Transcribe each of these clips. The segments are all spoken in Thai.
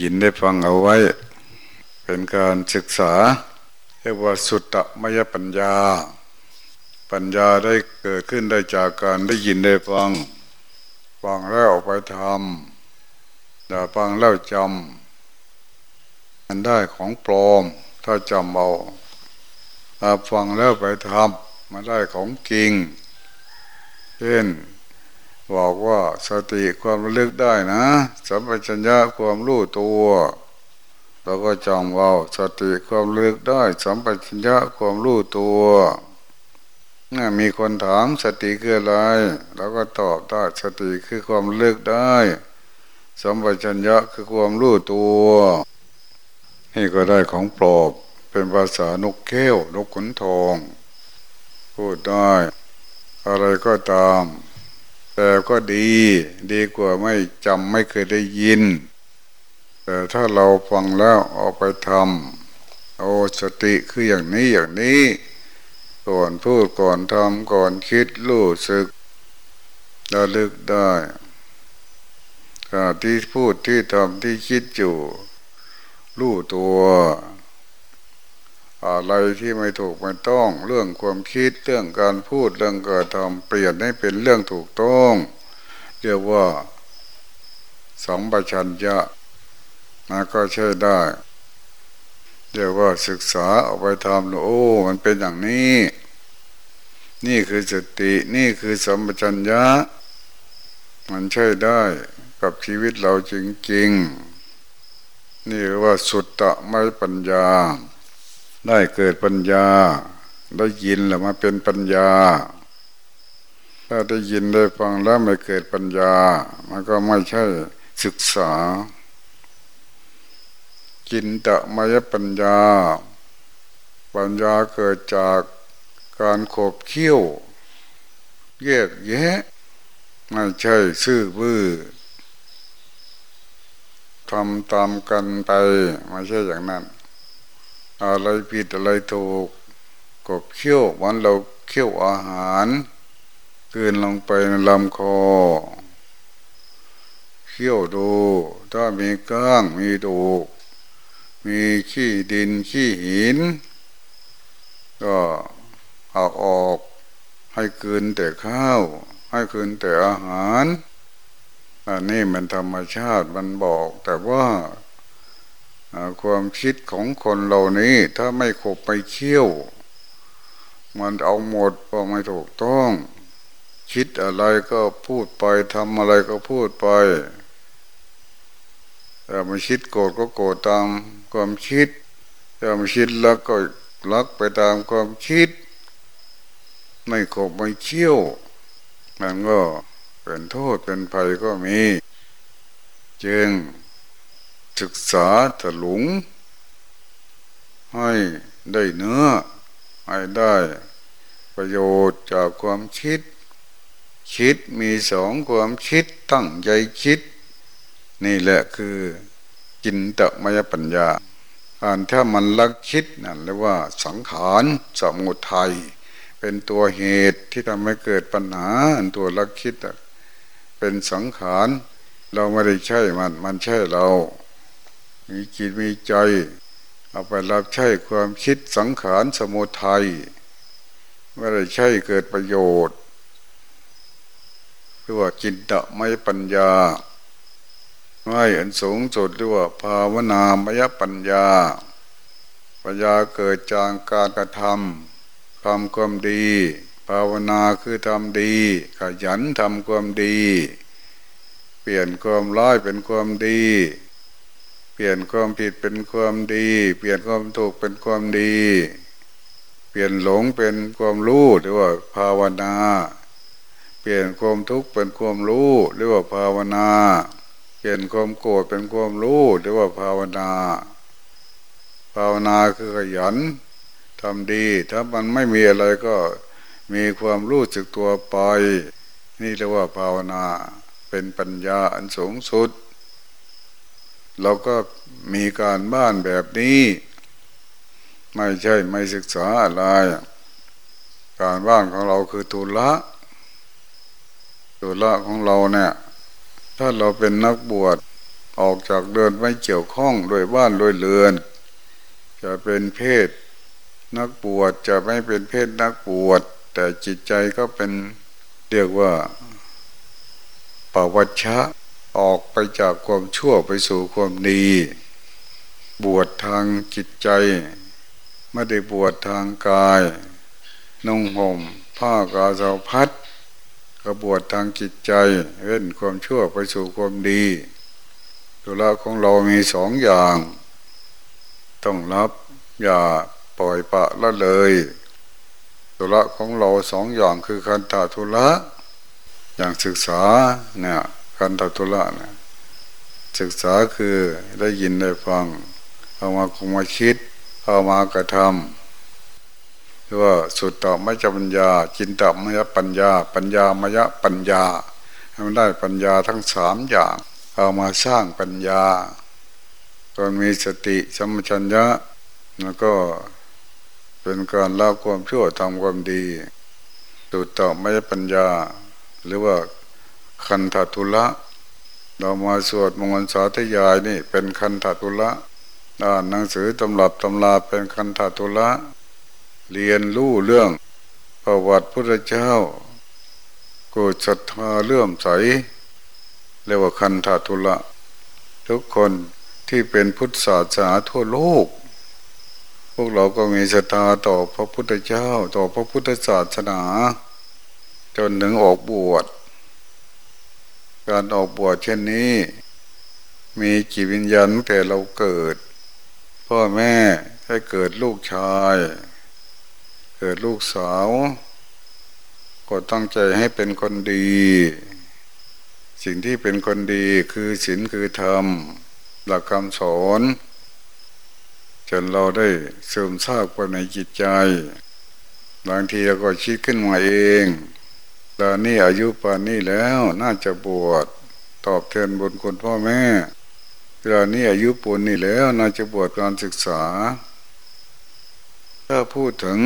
ยินได้ฟังเอาไว้ เป็นการศึกษาเรียกว่าสุตตมยปัญญา ปัญญาได้เกิดขึ้นได้จากการได้ยินได้ฟังฟังแล้วออกไปทำอย่าฟังแล้วจำมันได้ของปลอม ถ้าจำเอาถ้าฟังแล้วไปทำมาได้ของจริง เช่น บอกว่าสติความระลึกได้นะสัมปชัญญะความรู้ตัวเราก็จำว่าสติความระลึกได้ สัมปชัญญะความรู้ตัวน่มีคนถามสติคืออะไรเราก็ตอบได้สติคือความระลึกได้ สัมปชัญญะคือความรู้ตัว นี่ก็ได้ของปลอบเป็นภาษานกเก้วนกขนทอง พูดได้ อะไรก็ตาม แต่ก็ดี ดีกว่าไม่จำไม่เคยได้ยิน แต่ถ้าเราฟังแล้วเอาไปทำเอสติคืออย่างนี้อย่างนี้ ก่อนพูดก่อนทำก่อนคิดรู้สึกระลึกได้ที่พูดที่ทำที่คิดอยู่รู้ตัว อะไรที่ไม่ถูกไม่ต้อง เรื่องความคิดเรื่องการพูดเรื่องการทำเปลี่ยนให้เป็นเรื่องถูกต้องเรียกว่าสองประชันยะนะก็ใช่ได้เรียกว่าศึกษาเอาไปทำโอ้มันเป็นอย่างนี้ นี่คือสตินี่คือสัมปชัญญะ มันใช่ได้กับชีวิตเราจริงๆ นี่เรียกว่าสุตตะไม่ปัญญา ได้เกิดปัญญา ได้ยินแล้วมาเป็นปัญญา ถ้าได้ยินได้ฟังแล้วไม่เกิดปัญญา มันก็ไม่ใช่ศึกษา กินตะมยปัญญา ปัญญาเกิดจากการขบเคี้ยวแยกแยะไม่ใช่ซื่อบื้อทำตามกันไปไม่ใช่อย่างนั้น อะไรผิดอะไรถูกก็เคี้ยววันเราเคี้ยวอาหารกืนลงไปในลำคอเคี้ยวดู ถ้ามีก้างมีดูมีขี้ดินขี้หิน ก็เอาออกให้คืนแต่ข้าว ให้คืนแต่อาหารอันนี้มันธรรมชาติมันบอกแต่ว่า ความคิดของคนเหล่านี้ ถ้าไม่ขบไปเคี่ยว มันเอาหมดก็ไม่ถูกต้อง คิดอะไรก็พูดไปทำอะไรก็พูดไปแต่ไม่คิดโกรธก็โกรธตามความคิดถ้าม่คิดรักก็รักไปตามความคิด ไม่ขบไม่เคี่ยว มันก็เป็นโทษเป็นภัยก็มี จึง ศึกษาถลุง ให้ได้เนื้อ ให้ได้ประโยชน์จากความคิด คิดมีสองความคิดตั้งใจคิด นี่แหละคือกินตะมยปัญญาอ่านถ้ามันลักคิดนั่นเรียกว่าสังขารสมุทัยเป็นตัวเหตุที่ทำให้เกิดปัญหาตัวลักคิดเป็นสังขาร เราไม่ได้ใช่มัน มันใช่เรา มีจิตมีใจ เอาไปรับใช้ความคิดสังขารสมุทัยไม่ได้ใช่เกิดประโยชน์เรียกว่าจินตะไม่ปัญญาไม่อันสูงสุดเรียกว่าภาวนามยปัญญา ปัญญาเกิดจากการกระทำทำความดี ภาวนาคือทำดี ขยันทำความดี เปลี่ยนความร้ายเป็นความดี ปลี่ยนความผิดเป็นความดี เปลี่ยนความถูกเป็นความดี เปลี่ยนหลงเป็นความรู้หรือว่าภาวนา เปลี่ยนความทุกข์เป็นความรู้หรือว่าภาวนา เปลี่ยนความโกรธเป็นความรู้หรือว่าภาวนา ภาวนาคือขยันทำดี ถ้ามันไม่มีอะไรก็มีความรู้สึกตัวไป นี่เรียกว่าภาวนาเป็นปัญญาอันสูงสุด เราก็มีการบ้านแบบนี้ ไม่ใช่ไม่ศึกษาอะไร การบ้านของเราคือทุละทุละของเราเนี่ย ถ้าเราเป็นนักบวชออกจากเดินไม่เกี่ยวข้องโดยบ้านโดยเรือน จะเป็นเพศนักบวชจะไม่เป็นเพศนักบวชแต่จิตใจก็เป็นเรียกว่าปวัชชะ ออกไปจากความชั่วไปสู่ความดี บวชทางจิตใจ ไม่ได้บวชทางกาย นุ่งห่มผ้ากาสาวพัดก็บวชทางจิตใจเว้นความชั่วไปสู่ความดีตัวละของเรามีสองอย่าง ต้องรับอย่าปล่อยปะละเลยตัวละของเราสองอย่างคือคันธาทุละอย่างศึกษาเนี่ย คันธาทุละนี่ยศึกษาคือได้ยินได้ฟัง เอามาคงมาคิด เอามากระทำหรือว่าสุดต่อไม่จะปัญญา จินตมยปัญญา ปัญญามยปัญญาให้มันได้ปัญญาทั้งสามอย่าง เอามาสร้างปัญญาตอนมีสติสมัชัญญะแล้วก็เป็นการละความชั่วทำความดีสุดต่อไม่ปัญญา หรือว่า คันธทุละเรามาสวดมงคลสาธยายนี่ เป็นคันธทุละอ่านหนังสือตำรับตำราเป็นคันธทุละเรียนรู้เรื่องประวัติพระเจ้ากูศรัทธาเลื่อมใสเรียกว่าคันธทุละ ทุกคนที่เป็นพุทธศาสนาทั่วโลก พวกเราก็มีศรัทธาต่อพระพุทธเจ้า ต่อพระพุทธศาสนา จนถึงออกบวช การออกบวชเช่นนี้ มีจิตวิญญาณแต่เราเกิด พ่อแม่ให้เกิดลูกชาย เกิดลูกสาว ก็ตั้งใจให้เป็นคนดี สิ่งที่เป็นคนดีคือศีลคือธรรม หลักคำสอนจนเราได้เสริมสร้างไปในจิตใจ บางทีเราก็คิดขึ้นมาเอง ตอนนี้อายุปานนี้แล้วน่าจะบวชตอบแทนบุญคุณพ่อแม่เวลานี้อายุปูนนี่แล้วน่าจะบวชการศึกษา ถ้าพูดถึง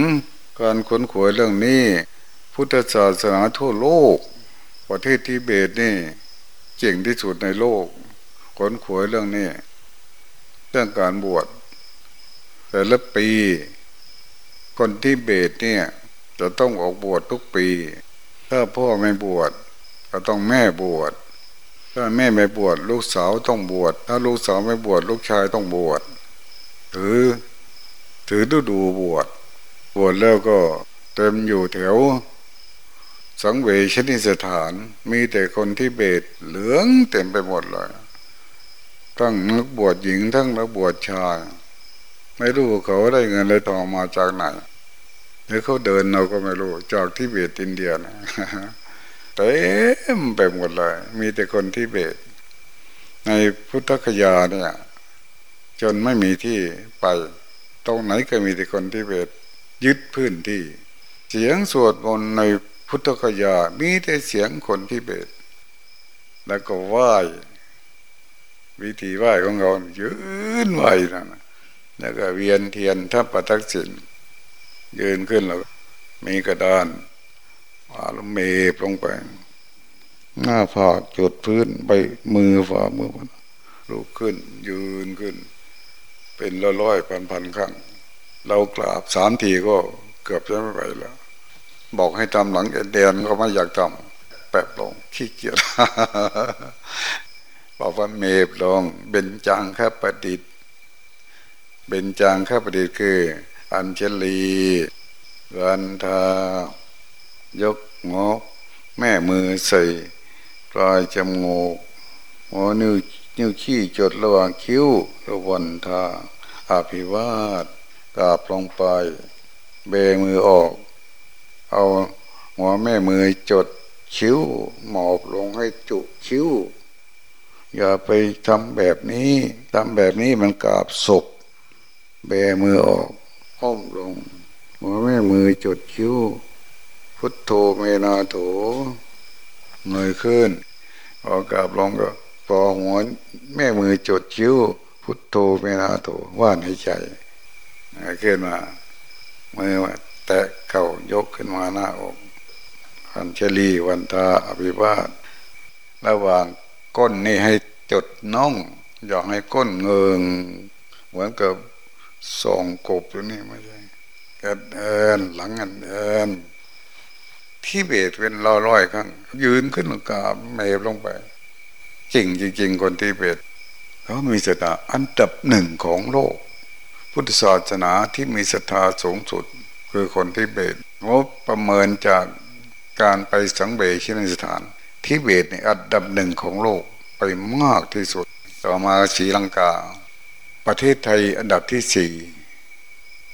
การค้นขวยเรื่องนี้ พุทธศาสนาทั่วโลก ประเทศทิเบตนี่เจ๋งที่สุดในโลกค้นขวยเรื่องนี้ เรื่องการบวชแต่ละปี คนที่เบตเนี่ยจะต้องออกบวชทุกปี ถ้าพ่อไม่บวชก็ต้องแม่บวชถ้าแม่ไม่บวชลูกสาวต้องบวชถ้าลูกสาวไม่บวชลูกชายต้องบวชถือ ถือดูดูบวชบวชแล้วก็เต็มอยู่แถว สังเวชนิสถานมีแต่คนที่เบตเหลืองเต็มไปหมดเลยทั้งนักบวชหญิงทั้งนักบวชชาย ไม่รู้เขาได้เงินเลยทองมาจากไหน หรือเขาเดินเราก็ไม่รู้ จากที่เบตอินเดียนะเต็มไปหมดเลย มีแต่คนที่เบต ในพุทธคยาเนี่ย จนไม่มีที่ไป ตรงไหนก็มีแต่คนที่เบต ยึดพื้นที่ เสียงสวดมนต์ในพุทธคยา มีแต่เสียงคนที่เบต แล้วก็ไหว้วิธีไหว้ของเรายืนไหวนะแล้วก็เวียนเทียนทับประทักษิณ ยืนขึ้นแล้ว มีกระดานว่าลเมบลงไป หน้าผากจุดพื้นไปมือฝ่ามือมันลุกขึ้น ยืนขึ้น เป็นร้อยร้อยพันพันครั้ง เรากราบสามทีก็เกือบจะไม่ไหวแล้ว บอกให้ทำหลังเดนก็ไม่อยากทำแปบลงขี้เกียจบอกว่าเมบลงเบญจังแค่ประดิษฐ์เบญจังแค่ประดิษฐ์คือ อัญเชลีวันทายกงอแม่มือใส่ปลายจมูกหัวนิ้วนิ้วขี้จดระหว่างคิ้วระวันทาอาภิวาสกาบลงไป เบมือออก เอาหัวแม่มือจดคิ้วหมอบลงให้จุคิ้ว อย่าไปทำแบบนี้ทำแบบนี้มันกาบศพเบมือออก ห้มลงหัวแม่มือจดคิ้ว พุทโธเมนาโถเงยขึ้นพอกราบลงก็พอหัวแม่มือจดคิ้ว พุทโธเมนาโถว่านให้ใจขึ้นมามือแตะเข่ายกขึ้นมาหน้าอกอัญชลีวันทาอภิบาทระหว่างก้นนี่ให้จดน่อง อยากให้ก้นเงิงเหมือนกับ ส่องกบตัวนี้ไม่ใช่แอดเอ็นหลังอันเอ็นที่เบตเป็นร้อยร้อยครั้งยืนขึ้นกาเมบลงไปจริงจริงคนที่เบตเขามีศรัทธาอันดับหนึ่งของโลก พุทธศาสนาที่มีศรัทธาสูงสุด คือคนที่เบตงบประเมินจากการไปสังเบชินสถาน ที่เบตในอันดับหนึ่งของโลกไปมากที่สุด ต่อมาศรีลังกา ประเทศไทยอันดับที่สี่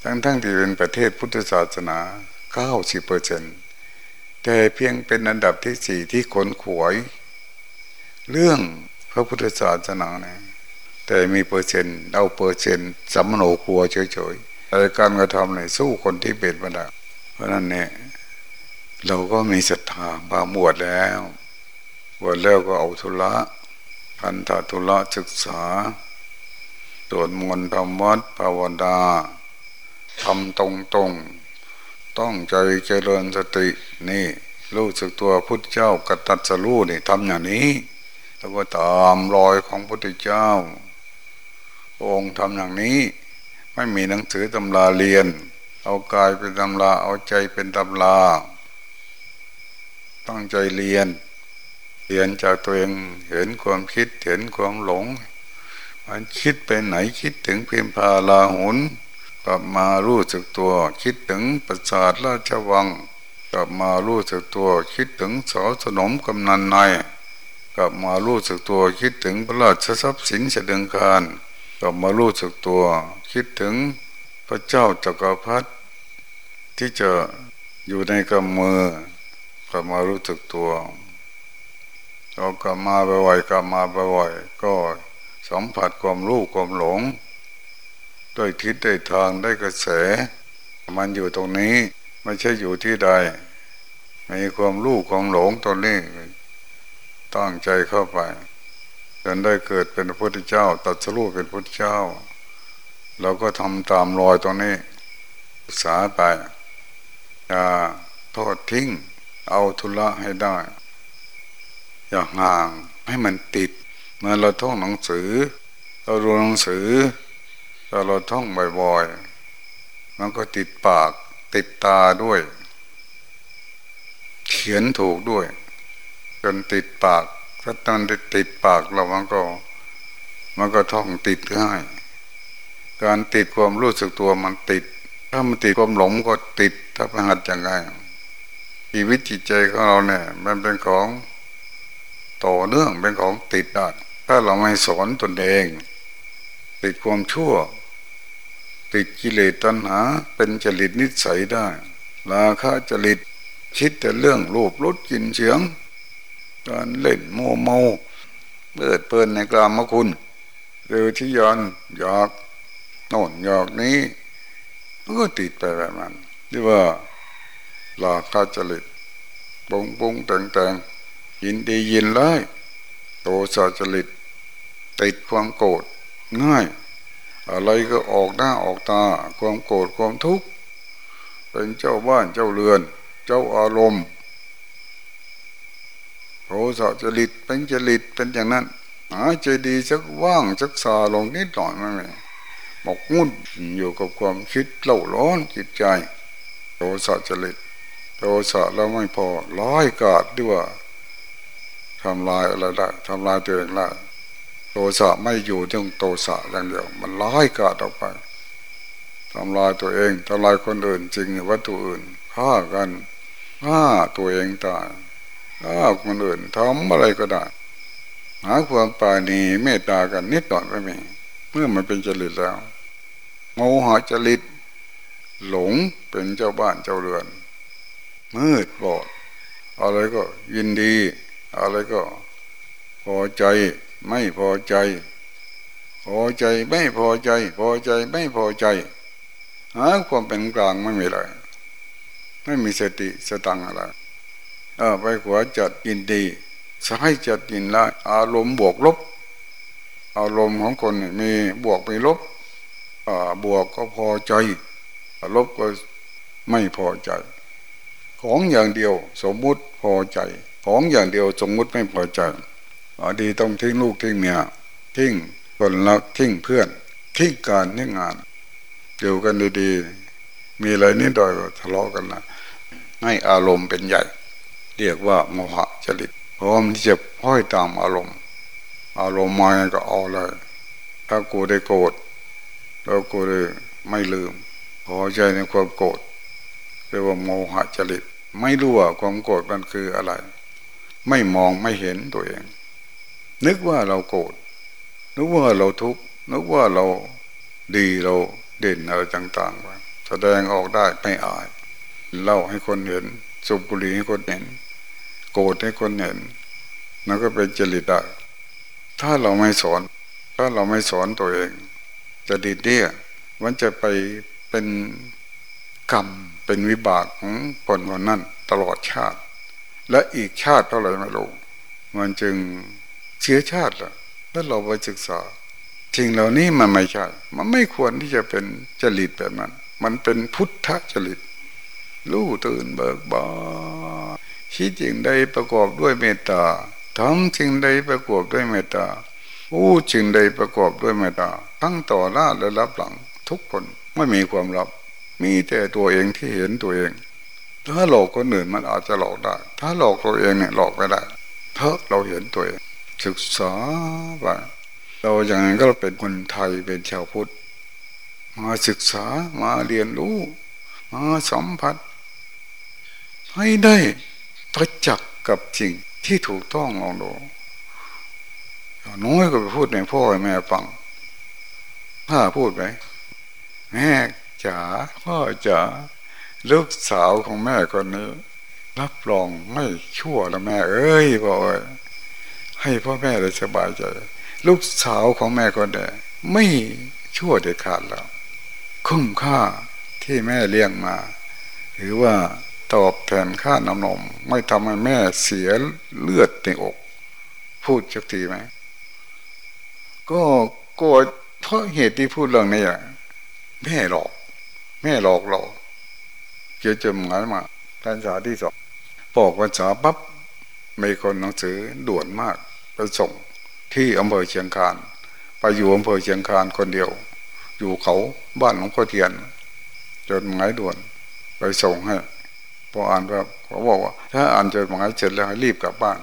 ทั้งทั้งที่เป็นประเทศพุทธศาสนาเก้าสิบเปอร์เซ็นแต่เพียงเป็นอันดับที่สี่ที่ขนขวย เรื่องพระพุทธศาสนาเนี่ยแต่มีเปอร์เซ็นต์เอาเปอร์เซ็นต์สัมโนครัวเฉยๆแต่การกระทำเนี่ยสู้คนที่เบ็ดมาได้เพราะนั้นเนี่ยเราก็มีศรัทธาบาบวชแล้วบวชแล้วก็เอาธุระพันธะธุระศึกษา ตรวจมนต์ทำวัดภาวนาทำตรงตรงต้องใจเจริญสตินี่รู้สึกตัวพุทธเจ้ากตัดสรู้นี่ทำอย่างนี้แล้วก็ตามรอยของพุทธเจ้า องค์ทำอย่างนี้ ไม่มีหนังสือตำราเรียน เอากายเป็นตำราเอาใจเป็นตำราตั้งใจเรียน เรียนจากตัวเองเห็นความคิดเห็นความหลง มันคิดไปไหนคิดถึงเพียงพาลาหุนกลับมารู้สึกตัว คิดถึงประสาทราชวัง กลับมารู้สึกตัว คิดถึงสอสนมกำนันในกลับมารู้สึกตัวคิดถึงพระราชทรัพย์สินเสด็จคารกลับมารู้สึกตัว คิดถึงพระเจ้าจักรพรรดิที่จะอยู่ในกำมือกลับมารู้สึกตัวเรากลับมาบ่อยๆกลับมาบ่อยๆก็ สัมผัสความรู้ความหลงด้วยทิศได้ทางได้กระแส มันอยู่ตรงนี้ไม่ใช่อยู่ที่ใดมีความรู้ความหลงตรงนี้ตั้งใจเข้าไปจนได้เกิดเป็นพระพุทธเจ้า ตัดสู้เป็นพระพุทธเจ้าเราก็ทำตามรอยตรงนี้ศึกษาไปอย่าทอดทิ้ง เอาทุละให้ได้ อย่าห่างให้มันติด มื่อเราท่องหนังสือ เราดูหนังสือถ้าเราท่องบ่อยๆ มันก็ติดปากติดตาด้วย เขียนถูกด้วย จนติดปากถ้าตอนติดปากเรามันก็ มันก็ท่องติดง่ายการติดความรู้สึกตัวมันติด ถ้ามันติดความหลงก็ติด ถ้าพหัดอย่างไรชีวิตจิตใจของเราเนี่ย มันเป็นของต่อเนื่องเป็นของติดได้ ถ้าเราไม่สอนตนเอง ติดความชั่ว ติดกิเลสตัณหา เป็นจริตนิสัยได้ ราคะจริตคิดแต่เรื่องรูปรสกลิ่นเสียง การเล่นโมเมาเปิดเปินในกลามคุณเรือที่ยอนอยากโน่นอยากนี้มันก็ติดไปแบบนั้นที่ว่าราคะจริตปุงปุงแต่งแต่งยินดียินไล่โตสาจริต ติดความโกรธง่าย อะไรก็ออกหน้าออกตา ความโกรธความทุกข์เป็นเจ้าบ้านเจ้าเรือน เจ้าอารมณ์โทสะจริตเป็นจริตเป็นอย่างนั้นหาใจดีสักว่างสักซาลงนิดหน่อยไม่ไหมหมกมุ่นอยู่กับความคิดเล่าร้อนจิตใจโทสะจริตโทสะแล้วไม่พอร้ายกาดด้วยทำลายอะไรได้ทำลายตัวเองได้ โทสะไม่อยู่ที่โทสะอย่างเดียว มันร้ายกาดออกไปทำลายตัวเองทำลายคนอื่นจริงวัตถุอื่นฆ่ากันฆ่าตัวเองตายฆ่าคนอื่นทำอะไรก็ได้หาความปาณีเมตตากันนิดหน่อยไม่มีเมื่อมันเป็นจริตแล้วโมหะจริต หลงเป็นเจ้าบ้านเจ้าเรือน มืดบอดอะไรก็ยินดี อะไรก็พอใจ ไม่พอใจ พอใจไม่พอใจ พอใจไม่พอใจหาความเป็นกลางไม่มีเลย ไม่มีสติสตังอะไรเออไปขวาจัดยินดีซ้ายจัดยินละอารมณ์บวกลบ อารมณ์ของคนมีบวกมีลบอ่าบวกก็พอใจ ลบก็ไม่พอใจ ของอย่างเดียวสมมุติพอใจ ของอย่างเดียวสมมุติไม่พอใจ ดีต้องทิ้งลูกทิ้งเมียทิ้งคนรักทิ้งเพื่อน ทิ้งการทิ้งงานอยู่กันดีๆ มีอะไรนิดหน่อยก็ทะเลาะกันนะให้อารมณ์เป็นใหญ่ เรียกว่าโมหะจริตพร้อมที่จะพ้อยตามอารมณ์ อารมณ์มาก็เอาเลย ถ้ากูได้โกรธแล้วกูได้ไม่ลืมพอใจในความโกรธเรียกว่าโมหะจริต ไม่รู้ว่าความโกรธมันคืออะไร ไม่มองไม่เห็นตัวเอง นึกว่าเราโกรธนึกว่าเราทุกข์นึกว่าเราดีเราเด่นอะไรต่างๆไปแสดงออกได้ไม่อายเล่าให้คนเห็นสุบุรีให้คนเห็น โกรธให้คนเห็นนั่นก็เป็นจริตได้ถ้าเราไม่สอน ถ้าเราไม่สอนตัวเองจะดีเดี้ยมันจะไปเป็นกรรมเป็นวิบากของคนคนนั้นตลอดชาติ และอีกชาติเท่าไหร่ไม่รู้มันจึง เสียชาติละถ้าเราไปศึกษาสิ่งเหล่านี้มันไม่ใช่ มันไม่ควรที่จะเป็นจริตแบบนั้น มันเป็นพุทธจริตรู้ตื่นเบิกบานคิดสิ่งใดประกอบด้วยเมตตาทำสิ่งใดประกอบด้วยเมตตาพูดสิ่งใดประกอบด้วยเมตตาทั้งต่อหน้าและรับหลัง ทุกคนไม่มีความลับ มีแต่ตัวเองที่เห็นตัวเอง ถ้าหลอกคนอื่นมันอาจจะหลอกได้ ถ้าหลอกตัวเองเนี่ยหลอกไม่ได้เพราะเราเห็นตัวเอง ศึกษาไปเราอย่างนั้นก็เป็นคนไทยเป็นชาวพุทธ มาศึกษามาเรียนรู้ มาสัมผัส ให้ได้ประจักษ์กับสิ่งที่ถูกต้องลองดูน้อยก็ไปพูดในพ่อแม่ฟังถ้าพูดไปแม่จ๋าพ่อจ๋าลูกสาวของแม่คนนี้ รับรองไม่ชั่วแล้วแม่ เอ้ยพ่อ ให้พ่อแม่ได้สบายใจ ลูกสาวของแม่คนเดียไม่ชั่วเด็ดขาดแล้ว คุ้มค่าที่แม่เลี้ยงมา หรือว่าตอบแทนค่าน้ำนม ไม่ทำให้แม่เสียเลือดในอก พูดสักทีไหมก็โกรธเพราะเหตุที่พูดเรื่องนี้อะแม่หลอก แม่หลอกเราเกี่ยวจมหายมาภาษาที่สองบอกภาษาปั๊บมีคนหนังสือด่วนมาก ส่งที่อำเภอเชียงคานไปอยู่อำเภอเชียงคานคนเดียว อยู่เขาบ้านหลวงพ่อเทียนจดหมายด่วน ไปส่งให้พออ่านแบบเขาบอกว่า ถ้าอ่านจดหมายเสร็จแล้วรีบกลับบ้าน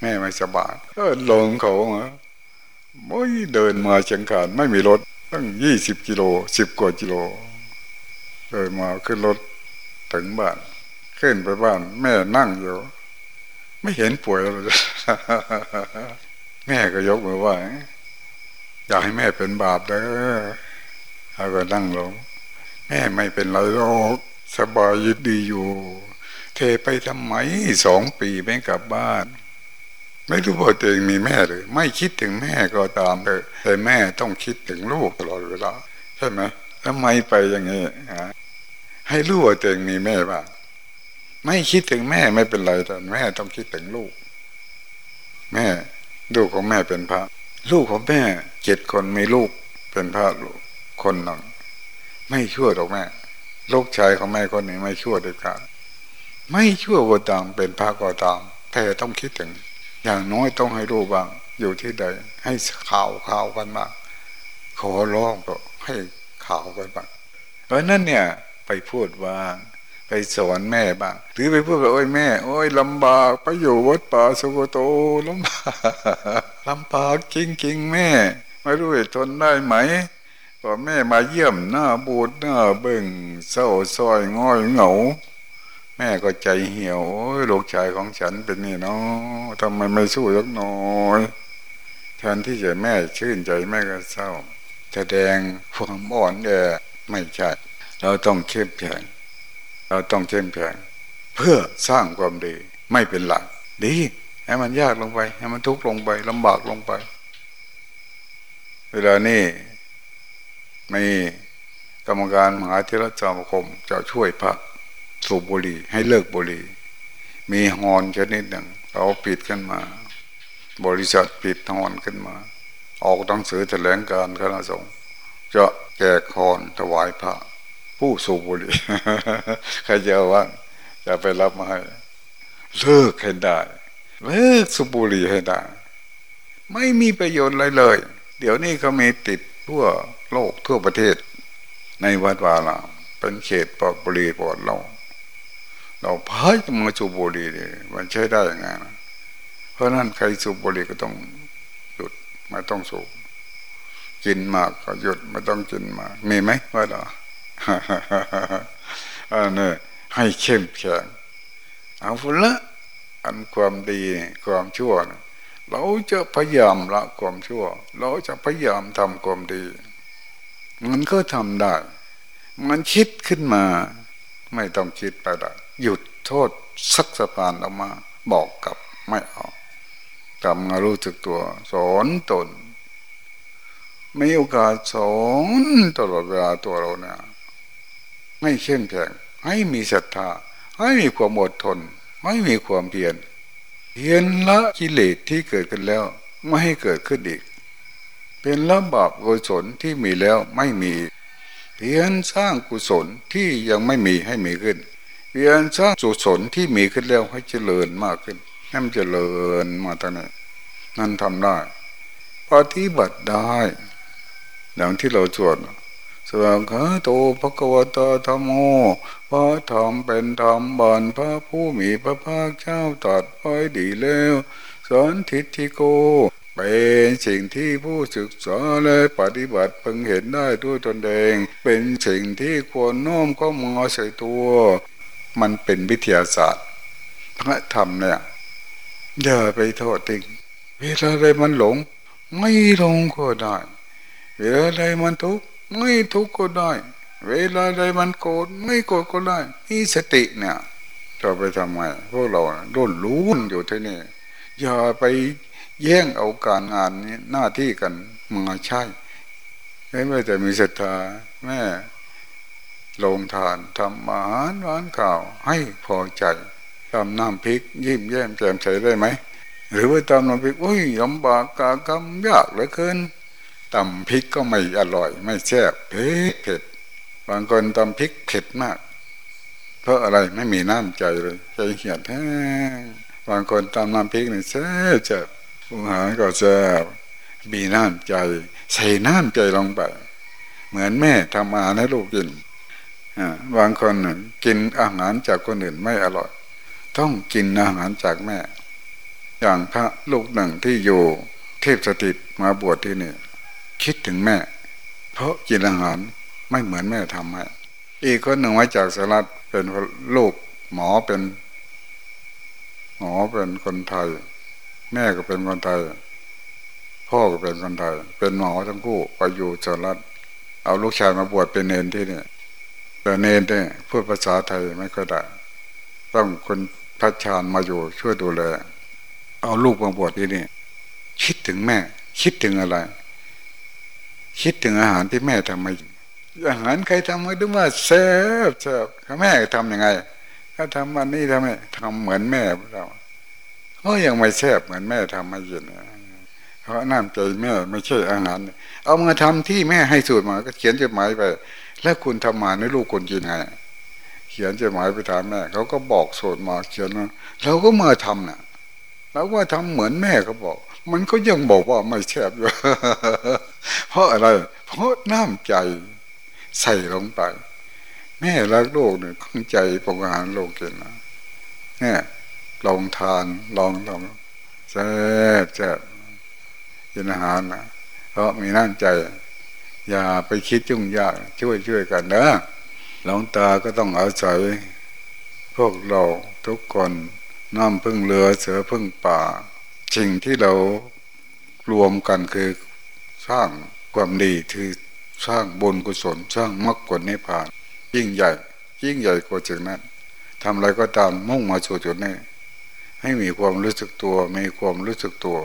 แม่ไม่สบายก็ลงเขาเหรอไม่เดินมาเชียงคานไม่มีรถตั้งยี่สิบกิโลสิบกว่ากิโลเดินมาขึ้นรถถึงบ้าน ขึ้นไปบ้าน แม่นั่งอยู่ ไม่เห็นป่วยเลยแม่ก็ยกมือว่าอยากให้แม่เป็นบาปเด้อเขาก็นั่งลงแม่ไม่เป็นไรหรอกสบายยึดดีอยู่ เทไปทำไมสองปีไม่กลับบ้าน ไม่รู้ว่าตัวเองมีแม่หรือไม่คิดถึงแม่ก็ตามเลยแต่แม่ต้องคิดถึงลูกตลอดเวลาใช่ไหมทำไมไปอย่างนี้ให้รู้ว่าตัวเองมีแม่บ้าง ไม่คิดถึงแม่ไม่เป็นไรแต่แม่ต้องคิดถึงลูก แม่ลูกของแม่เป็นพระ ลูกของแม่เจ็ดคนมีลูกเป็นพระลูกคนหนึ่งไม่ชั่วหรอกแม่ ลูกชายของแม่คนนี้ไม่ชั่วเด็ดขาดไม่ชั่วก็ตามเป็นพระก็ตามแต่ต้องคิดถึง อย่างน้อยต้องให้รู้บ้าง อยู่ที่ใด ให้ข่าวข่าวกันบ้างขอร้องก็ให้ข่าวกันบ้างเพราะนั้นเนี่ยไปพูดว่า ไปสอนแม่บ้างหรือไปพูดว่าโอ้ยแม่ โอ้ยลำบากไปอยู่วัดป่าสุโกโตลำบากลำบากจริงจริงแม่ ไม่รู้จะทนได้ไหมพอแม่มาเยี่ยมหน้าบูดหน้าเบิ่งเศร้าซอยง่อยเหงา แม่ก็ใจเหี่ยวโอ้ยลูกชายของฉันเป็นนี่เนาะทำไมไม่สู้ยักน้อยแทนที่จะแม่ชื่นใจแม่ก็เศร้า แสดงความอ่อนแอไม่ใช่เราต้องเข้มแข็ง เราต้องเข้มแข็งเพื่อสร้างความดี ไม่เป็นหลัก ดีให้มันยากลงไป ให้มันทุกข์ลงไปลำบากลงไป เวลานี้มีกรรมการมหาเทรสมาคมจะช่วยพระสูบบุหรี่ให้เลิกบุหรี่มีฮอนชนิดหนึ่งเราปิดขึ้นมา บริษัทปิดฮอนขึ้นมา ออกหนังสือแถลงการคณะสงฆ์จะแจกฮอนถวายพระ ผู้สูบบุหรี่ใครจะว่าจะไปรับมาให้เลิกให้ได้เลิกสูบบุหรี่ให้ได้ ไม่มีประโยชน์อะไรเลย เดี๋ยวนี้เขามีติดทั่วโลกทั่วประเทศ ในวัดวาลาเป็นเขตปลอดบุหรี่ปลอดเรา เราพายมาสูบบุหรี่นี่มันใช้ได้ยังไงนะเพราะนั้นใครสูบบุหรี่ก็ต้องหยุดไม่ต้องสูบกินมากก็หยุดไม่ต้องกินมากมีไหมว่าหรอ อันนี้ให้เข้มแข็งเอาฟุละอันความดีความชั่ว เราจะพยายามละความชั่ว เราจะพยายามทำความดี มันก็ทำได้ มันคิดขึ้นมา ไม่ต้องคิดไปละหยุดโทษสักสะพานออกมา บอกกับไม่เอาทำารู้จักตัว สอนตนมีโอกาสสอนตลอดเวลาตัวเราเนี่ย ไม่เข้มแข็งให้มีศรัทธาให้มีความอดทน ไม่มีความเพียรเพียรละกิเลสที่เกิดขึ้นแล้ว ไม่ให้เกิดขึ้นอีก เป็นละบาปกุศลที่มีแล้วไม่มี เพียรสร้างกุศลที่ยังไม่มีให้มีขึ้น เพียรสร้างกุศลที่มีขึ้นแล้วให้เจริญมากขึ้นให้มันเจริญมาตั้งนี้นั่นทำได้ปฏิบัติได้อย่างที่เราสวด สวังคาโตภควตาธรรมโมพระธรรมเป็นธรรมบานพระผู้มีพระภาคเจ้าตรัสไว้ดีแล้วสอนทิฏฐิโก เป็นสิ่งที่ผู้ศึกษาและปฏิบัติเพิ่งเห็นได้ด้วยตนเอง เป็นสิ่งที่ควรน้อมก็มาใส่ตัว มันเป็นวิทยาศาสตร์พระธรรมเนี่ยอย่าไปโทษทิ้งเวลาใดมันหลง ไม่หลงก็ได้ เวลาใดมันทุกข์ ไม่ทุกข์ก็ได้ เวลาใดมันโกรธไม่โกรธก็ได้นี่สติเนี่ยจะไปทำไมพวกเราโดนรู้อยู่ที่นี่อย่าไปแย่งเอาการงานนี้หน้าที่กันมาใช่ไม่แต่มีศรัทธาแม่ลงทานทำอาหารหวานข่าวให้พอใจทำน้ำพริก ยิ้มแย้มแจ่มใสได้ไหม หรือว่าทำน้ำพริกอุ้ยลำบากกากรรมยากเหลือเกิน ตำพริกก็ไม่อร่อย ไม่แซ่บเผ็ดเผ็ดบางคนตำพริกเผ็ดมาก เพราะอะไรไม่มีน้ำใจเลยใจเหียดแท้บางคนตำน้ำพริกนี่แซ่บแซ่บอาหารก็แซ่บมีน้ำใจ ใส่น้ำใจลงไป เหมือนแม่ทำอาหารให้ลูกกินบางคนกินอาหารจากคนอื่นไม่อร่อย ต้องกินอาหารจากแม่ อย่างพระลูกหนึ่งที่อยู่เทพสถิตมาบวชที่นี่ คิดถึงแม่ เพราะกินอาหารไม่เหมือนแม่ทำให้อีกคนหนึ่งมาจากสหรัฐเป็นลูกหมอเป็นหมอเป็นคนไทย แม่ก็เป็นคนไทย พ่อก็เป็นคนไทย เป็นหมอทั้งคู่ไปอยู่สหรัฐเอาลูกชายมาบวชเป็นเนนที่นี่แต่เนนเนี่ยพูดภาษาไทยไม่ค่อยได้ ต้องคนพัชชานมาอยู่ช่วยดูแลเอาลูกมาบวชที่นี่คิดถึงแม่ คิดถึงอะไร คิดถึงอาหารที่แม่ทำมาอาหารใครทำมาดูว่าแซ่บแซ่บแม่ทำยังไง ก็ทำวันนี้ทำไมทำเหมือนแม่เราเขายังไม่แซ่บเหมือนแม่ทำมาเย็นเพราะน้ำใจแม่ไม่ใช่อาหาร เอามาทำที่แม่ให้สูตรมา ก็เขียนจดหมายไป แล้วคุณทำมาในลูกคนกินไงเขียนจดหมายไปถามแม่เขาก็บอกสูตรมาเขียนมาเราก็มาทำนะ่ะเราว่าทำเหมือนแม่เขาบอก มันก็ยังบอกว่าไม่แฉบอยู่เพราะอะไร เพราะน้ำใจใส่ลงไป แม่รักโลกเนี่ยข้งใจปองอาหารโลกกินนะเนี่ยลองทานลองทำแซ่บแซ่บกินอาหารนะเพราะมีน้ำใจ อย่าไปคิดจุ่งยากช่วยช่วยกันนะหลวงตาก็ต้องอาศัย พวกเราทุกคนน้ำพึ่งเรือเสือพึ่งป่า สิ่งที่เรารวมกันคือสร้างความดีคือสร้างบุญกุศลสร้างมรรคผลนิพพาน ยิ่งใหญ่ ยิ่งใหญ่กว่าจึงนั้นทำอะไรก็ตามมุ่งมาสู่จุดนี้ให้มีความรู้สึกตัว มีความรู้สึกตัว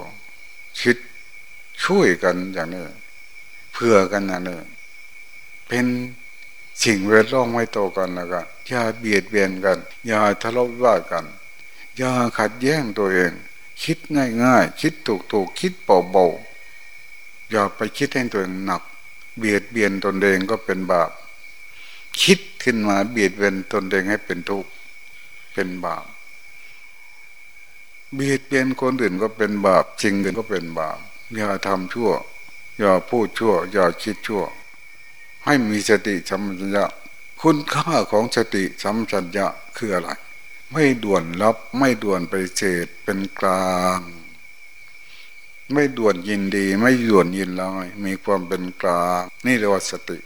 คิดช่วยกันอย่างนี้เพื่อกันอย่างนี้เป็นสิ่งเวทล้อมไม่โตกันแล้วก็อย่าเบียดเบียนกัน อย่าทะเลาะว่ากัน อย่าขัดแย้งตัวเอง คิดง่ายๆ คิดถูกๆ คิดเบาๆ อย่าไปคิดให้ตัวเองหนัก เบียดเบียนตนเองก็เป็นบาป คิดขึ้นมาเบียดเบียนตนเองให้เป็นทุกข์เป็นบาป เบียดเบียนคนอื่นก็เป็นบาปจริงกันก็เป็นบาป อย่าทำชั่ว อย่าพูดชั่ว อย่าคิดชั่ว ให้มีสติสัมปชัญญะคุณค่าของสติสัมปชัญญะคืออะไร ไม่ด่วนรับไม่ด่วนไปเสดเป็นกลาง ไม่ด่วนยินดี ไม่ด่วนยินร้ายมีความเป็นกลาง นี่เรียกว่าสติ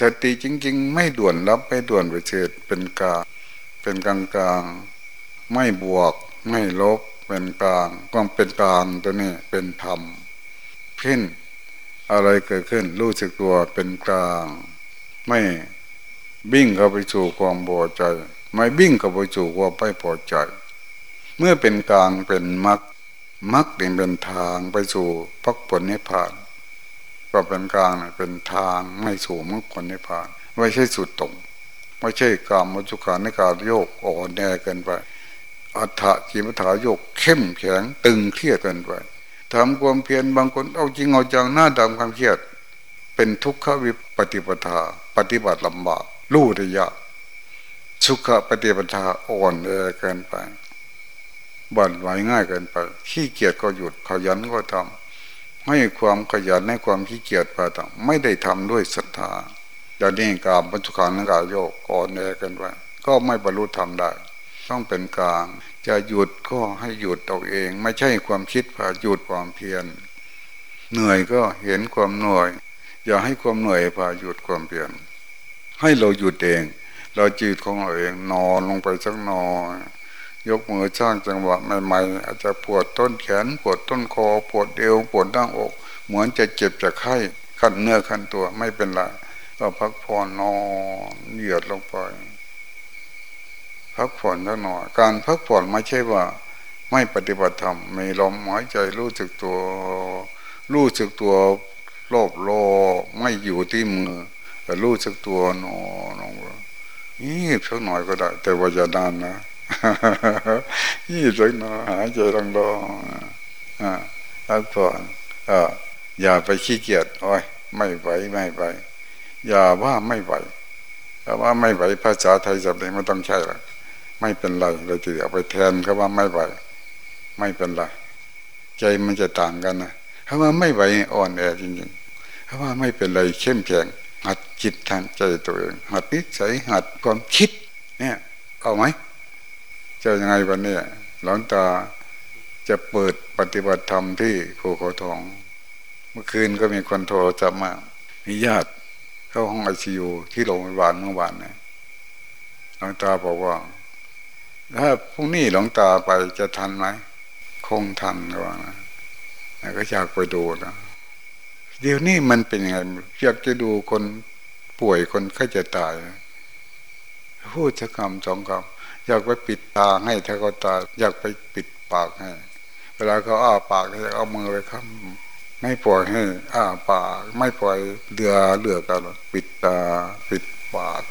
สติจริง ๆ ไม่ด่วนรับไม่ด่วนไปเสดเป็นกลาง เป็นกลางกลางไม่บวก ไม่ลบ เป็นกลางความเป็นกลางตัวนี้เป็นธรรมเพ่นอะไรเกิดขึ้นรู้สึกตัวเป็นกลาง ไม่บิ่งเข้าไปสู่ความพอใจ ไม่บิ่งเข้าไปสู่ความไม่พอใจ เมื่อเป็นกลางเป็นมรรคมรรคเป็นทางไปสู่พักผลนิพพานก็เป็นกลางเป็นทางไม่สู่มรรคผลนิพพานไม่ใช่สุดตรงไม่ใช่กรรมมุจุการในการโยกอ่อนแอเกินไป อัฏฐจิมถาโยกเข้มแข็งตึงเครียดเกินไปทำความเพียรบางคนเอาจริงเอาจังหน้าดำความเครียด เป็นทุกขวิปฏิปทา ปฏิบัติลำบากรู้ระยะ สุขปฏิปทาอ่อนแอเกินไปบั่นไหวง่ายเกินไป ขี้เกียจก็หยุดขยันก็ทำให้ความขยันให้ความขี้เกียจไปต่างไม่ได้ทำด้วยศรัทธาอย่างนี้กามปัจจุบันกาโยกอ่อนแอกินไปก็ไม่บรรลุธรรมได้ ต้องเป็นกลาง จะหยุดก็ให้หยุดตัวเอง ไม่ใช่ความคิดพาหยุดความเพียรเหนื่อยก็เห็นความเหนื่อย อย่าให้ความเหนื่อยพาหยุดความเพียรให้เราหยุดเอง เราจืดของเราเองนอนลงไปสักหน่อนยกมือสร้างจังหวะใหม่ๆ อาจจะปวดต้นแขนปวดต้นคอปวดเอวปวดดั้งอก เหมือนจะเจ็บจะไข้ขั้นเนื้อขั้นตัวไม่เป็นไรก็พักผ่อนนอนเหยียดลงไป พักผ่อนสักหน่อยการพักผ่อนไม่ใช่ว่า ไม่ปฏิบัติธรรมมีลมหายใจรู้สึกตัว รู้สึกตัวโลภโลไม่อยู่ที่มือแต่รู้สึกตัวนอนลง นี่สักหน่อยก็ได้ แต่ว่าจะนานนะยี่สักหน่อยหายใจลงลงอ่าพักผ่อนอ่อย่าไปขี้เกียจโอ้ยไม่ไหวไม่ไหวอย่าว่าไม่ไหวแต่ว่าไม่ไหวภาษาไทยสับนี้ไม่ต้องใช่หรอกไม่เป็นไรเราจะเอาไปแทนเขาว่าไม่ไหวไม่เป็นไรใจมันจะต่างกันนะเขาว่าไม่ไหวอ่อนแอจริงๆเขาว่าไม่เป็นไรเข้มแข็ง หัดจิตทางใจตัวเองหัดนิสัยหัดความคิด เนี่ยเอาไหมจะยังไงวันนี้หลังตาจะเปิดปฏิบัติธรรมที่ภูเขาทอง เมื่อคืนก็มีคนโทรจะมามีญาติเข้าห้องไอซียูที่โรงพยาบาลเมื่อวานเนี่ยหลวงตาบอกว่า ถ้าพรุ่งนี้หลวงตาไปจะทันไหมคงทันก็ว่านะก็อยากไปดูนะ เดี๋ยวนี้มันเป็นยังไงอยากจะดูคนป่วยคนไข้จะตายพูดสักคำสองคำอยากไปปิดตาให้ถ้าเขาตายอยากไปปิดปากให้ เวลาเขาอ้าปากจะเอามือไปค้ำไม่ปล่อยให้ อ้าปาก ไม่ปล่อยเดือเลือกันปิดตาปิดปาก